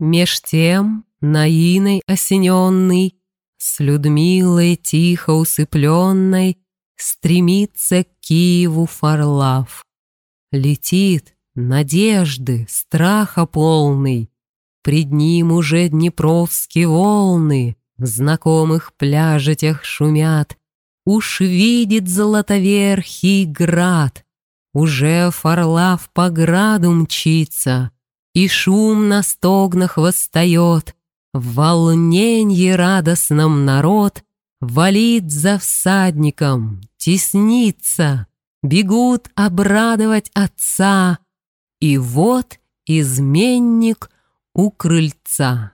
Меж тем, наиной осененный, С Людмилой тихо усыпленной, Стремится к Киеву Фарлав. Летит, надежды, страха полный, Пред ним уже днепровские волны В знакомых пляжетях шумят, Уж видит золотоверхий град, Уже Фарлав по граду мчится, И шум на стогнах восстает, В волненье радостном народ Валит за всадником, теснится, Бегут обрадовать отца, И вот изменник у крыльца.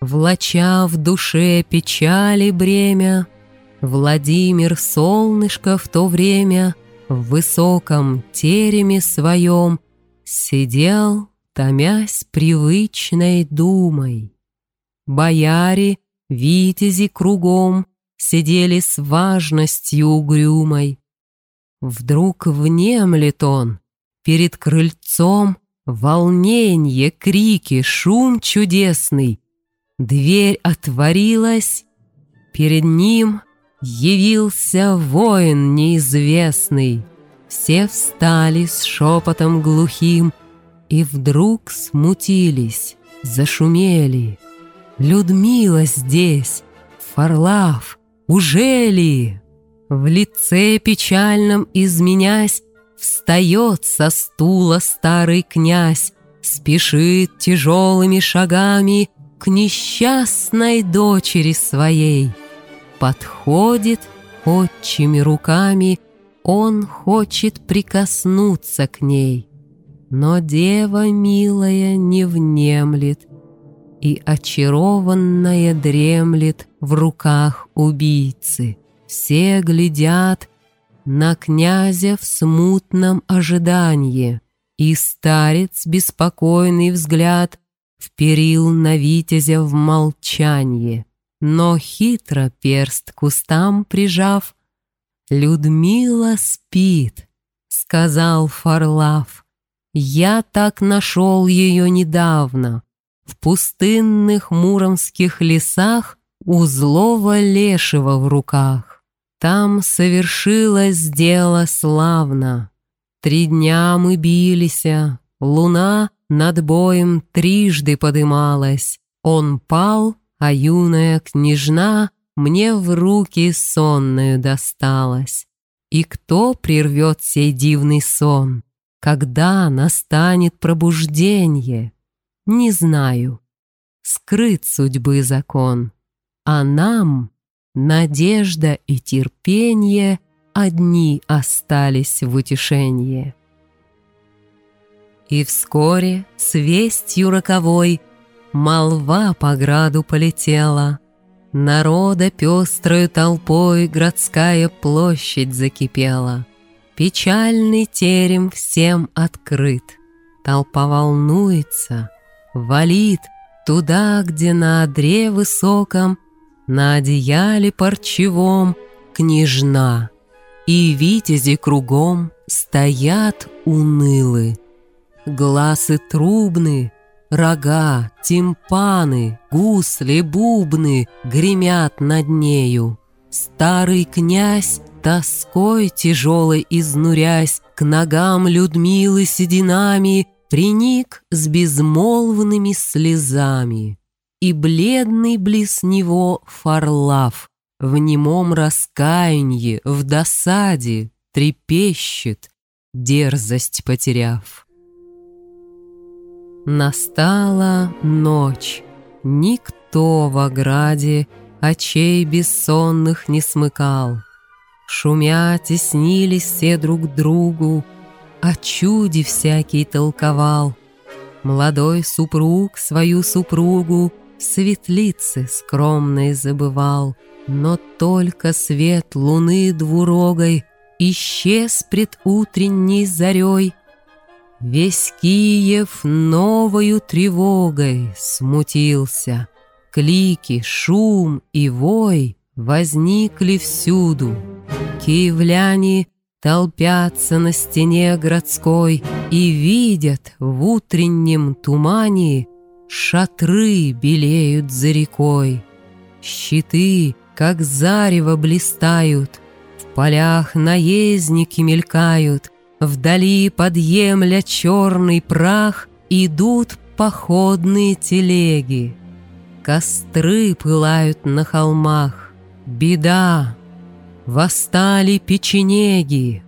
Влача в душе печали бремя, Владимир Солнышко в то время В высоком тереме своем Сидел, томясь привычной думой. Бояре, витязи кругом Сидели с важностью угрюмой. Вдруг внемлет он перед крыльцом Волненье, крики, шум чудесный. Дверь отворилась, перед ним явился воин неизвестный. Все встали с шепотом глухим и вдруг смутились, зашумели. Людмила здесь, Фарлав, уже ли? В лице печальном изменясь, Встает со стула старый князь, Спешит тяжелыми шагами К несчастной дочери своей. Подходит отчими руками, Он хочет прикоснуться к ней. Но дева милая не внемлет, И очарованная дремлет В руках убийцы. Все глядят на князя в смутном ожидании, и старец беспокойный взгляд вперил на витязя в молчанье, но хитро перст к устам прижав, «Людмила спит», — сказал Фарлав. «Я так нашел ее недавно, в пустынных муромских лесах у злого лешего в руках. Там совершилось дело славно. Три дня мы бились, луна над боем трижды подымалась. Он пал, а юная княжна мне в руки сонную досталась. И кто прервет сей дивный сон? Когда настанет пробуждение? Не знаю. Скрыт судьбы закон. А нам Надежда и терпение одни остались в утешении. И вскоре с вестью роковой Молва по граду полетела, Народа пестрою толпой Городская площадь закипела. Печальный терем всем открыт, Толпа волнуется, валит Туда, где на одре высоком на одеяле парчевом княжна, И витязи кругом стоят унылы. Глазы трубны, рога, тимпаны, гусли, бубны Гремят над нею. Старый князь, тоской тяжелой изнурясь, К ногам Людмилы сединами Приник с безмолвными слезами и бледный близ него Фарлав в немом раскаянье, в досаде трепещет, дерзость потеряв. Настала ночь, никто в ограде очей бессонных не смыкал. Шумя теснились все друг другу, о чуде всякий толковал. Молодой супруг свою супругу светлицы скромной забывал, Но только свет луны двурогой Исчез пред утренней зарей. Весь Киев новою тревогой смутился. Клики, шум и вой возникли всюду. Киевляне толпятся на стене городской И видят в утреннем тумане Шатры белеют за рекой, Щиты, как зарево, блистают, В полях наездники мелькают, Вдали подъемля черный прах Идут походные телеги. Костры пылают на холмах, беда, Восстали печенеги,